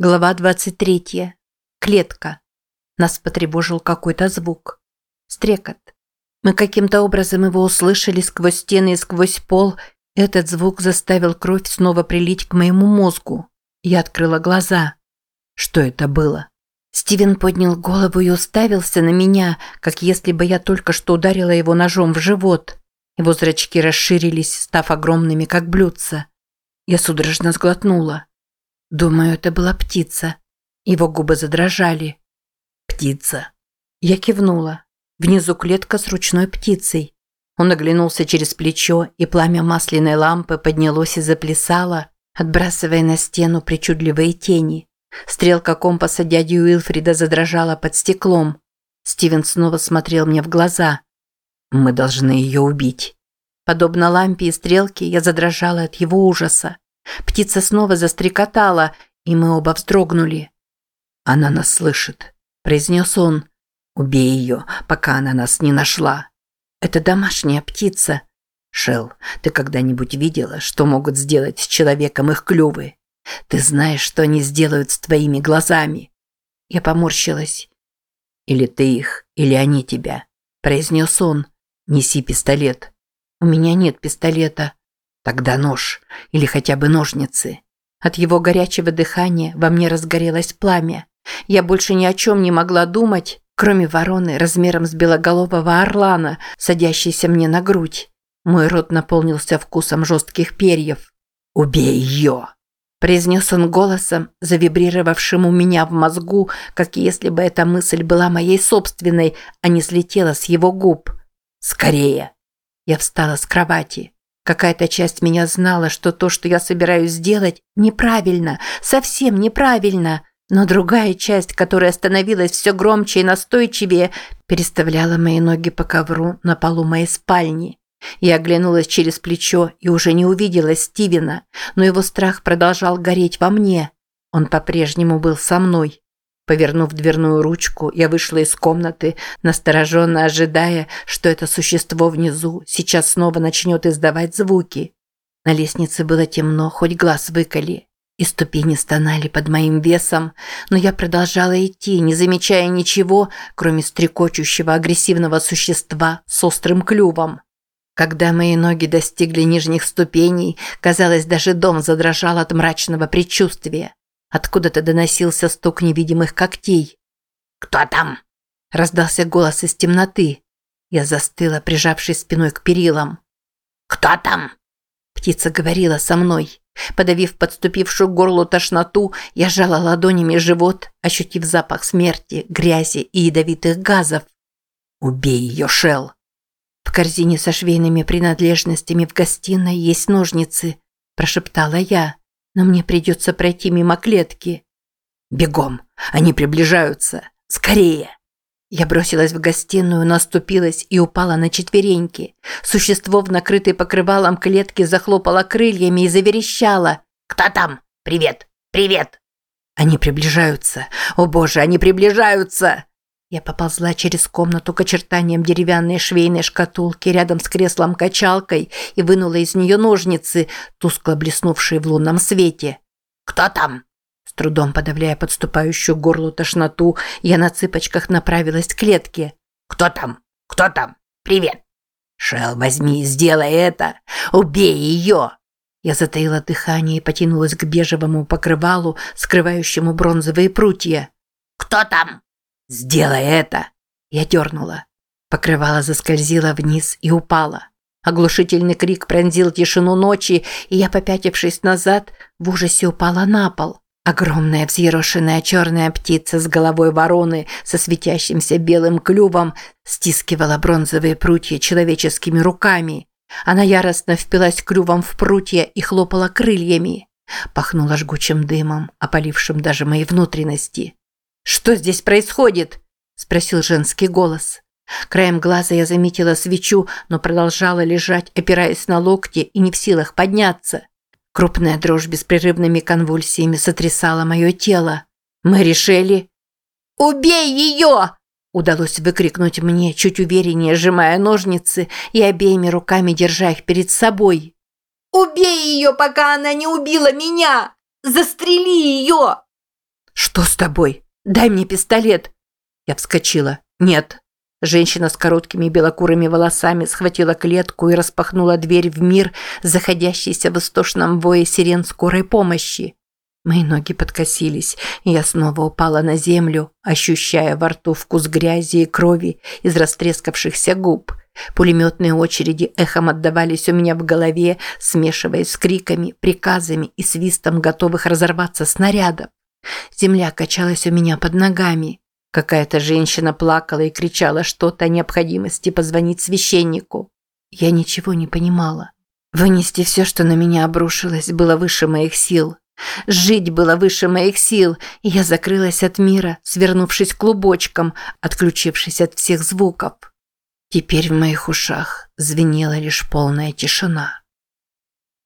Глава 23. Клетка. Нас потревожил какой-то звук. Стрекот. Мы каким-то образом его услышали сквозь стены и сквозь пол. Этот звук заставил кровь снова прилить к моему мозгу. Я открыла глаза. Что это было? Стивен поднял голову и уставился на меня, как если бы я только что ударила его ножом в живот. Его зрачки расширились, став огромными, как блюдца. Я судорожно сглотнула. Думаю, это была птица. Его губы задрожали. Птица. Я кивнула. Внизу клетка с ручной птицей. Он оглянулся через плечо, и пламя масляной лампы поднялось и заплясало, отбрасывая на стену причудливые тени. Стрелка компаса дяди Уилфрида задрожала под стеклом. Стивен снова смотрел мне в глаза. «Мы должны ее убить». Подобно лампе и стрелке, я задрожала от его ужаса. Птица снова застрекотала, и мы оба вздрогнули. «Она нас слышит», – произнес он. «Убей ее, пока она нас не нашла». «Это домашняя птица». «Шелл, ты когда-нибудь видела, что могут сделать с человеком их клювы? Ты знаешь, что они сделают с твоими глазами?» Я поморщилась. «Или ты их, или они тебя», – произнес он. «Неси пистолет». «У меня нет пистолета», Тогда нож или хотя бы ножницы. От его горячего дыхания во мне разгорелось пламя. Я больше ни о чем не могла думать, кроме вороны размером с белоголового орлана, садящейся мне на грудь. Мой рот наполнился вкусом жестких перьев. «Убей ее!» произнес он голосом, завибрировавшим у меня в мозгу, как если бы эта мысль была моей собственной, а не слетела с его губ. «Скорее!» Я встала с кровати. Какая-то часть меня знала, что то, что я собираюсь сделать, неправильно, совсем неправильно. Но другая часть, которая становилась все громче и настойчивее, переставляла мои ноги по ковру на полу моей спальни. Я оглянулась через плечо и уже не увидела Стивена, но его страх продолжал гореть во мне. Он по-прежнему был со мной. Повернув дверную ручку, я вышла из комнаты, настороженно ожидая, что это существо внизу сейчас снова начнет издавать звуки. На лестнице было темно, хоть глаз выколи. И ступени стонали под моим весом, но я продолжала идти, не замечая ничего, кроме стрекочущего агрессивного существа с острым клювом. Когда мои ноги достигли нижних ступеней, казалось, даже дом задрожал от мрачного предчувствия. Откуда-то доносился стук невидимых когтей. «Кто там?» – раздался голос из темноты. Я застыла, прижавшись спиной к перилам. «Кто там?» Птица говорила со мной. Подавив подступившую к горлу тошноту, я сжала ладонями живот, ощутив запах смерти, грязи и ядовитых газов. «Убей ее, Шел. В корзине со швейными принадлежностями в гостиной есть ножницы, прошептала я но мне придется пройти мимо клетки. Бегом! Они приближаются! Скорее! Я бросилась в гостиную, наступилась и упала на четвереньки. Существо в накрытой покрывалом клетке захлопало крыльями и заверещало. «Кто там? Привет! Привет!» Они приближаются. О боже, они приближаются! Я поползла через комнату к очертаниям деревянной швейной шкатулки рядом с креслом-качалкой и вынула из нее ножницы, тускло блеснувшие в лунном свете. «Кто там?» С трудом подавляя подступающую к горлу тошноту, я на цыпочках направилась к клетке. «Кто там? Кто там? Привет!» «Шел, возьми, сделай это! Убей ее!» Я затаила дыхание и потянулась к бежевому покрывалу, скрывающему бронзовые прутья. «Кто там?» «Сделай это!» Я дернула. Покрывало заскользило вниз и упало. Оглушительный крик пронзил тишину ночи, и я, попятившись назад, в ужасе упала на пол. Огромная взъерошенная черная птица с головой вороны со светящимся белым клювом стискивала бронзовые прутья человеческими руками. Она яростно впилась клювом в прутья и хлопала крыльями. Пахнула жгучим дымом, опалившим даже мои внутренности. «Что здесь происходит?» – спросил женский голос. Краем глаза я заметила свечу, но продолжала лежать, опираясь на локти и не в силах подняться. Крупная дрожь беспрерывными конвульсиями сотрясала мое тело. Мы решили... «Убей ее!» Удалось выкрикнуть мне, чуть увереннее сжимая ножницы и обеими руками держа их перед собой. «Убей ее, пока она не убила меня! Застрели ее!» «Что с тобой? Дай мне пистолет!» Я вскочила. «Нет». Женщина с короткими белокурыми волосами схватила клетку и распахнула дверь в мир, заходящийся в истошном вое сирен скорой помощи. Мои ноги подкосились, и я снова упала на землю, ощущая во рту вкус грязи и крови из растрескавшихся губ. Пулеметные очереди эхом отдавались у меня в голове, смешиваясь с криками, приказами и свистом готовых разорваться снарядов. Земля качалась у меня под ногами. Какая-то женщина плакала и кричала что-то о необходимости позвонить священнику. Я ничего не понимала. Вынести все, что на меня обрушилось, было выше моих сил. Жить было выше моих сил, и я закрылась от мира, свернувшись клубочком, отключившись от всех звуков. Теперь в моих ушах звенела лишь полная тишина.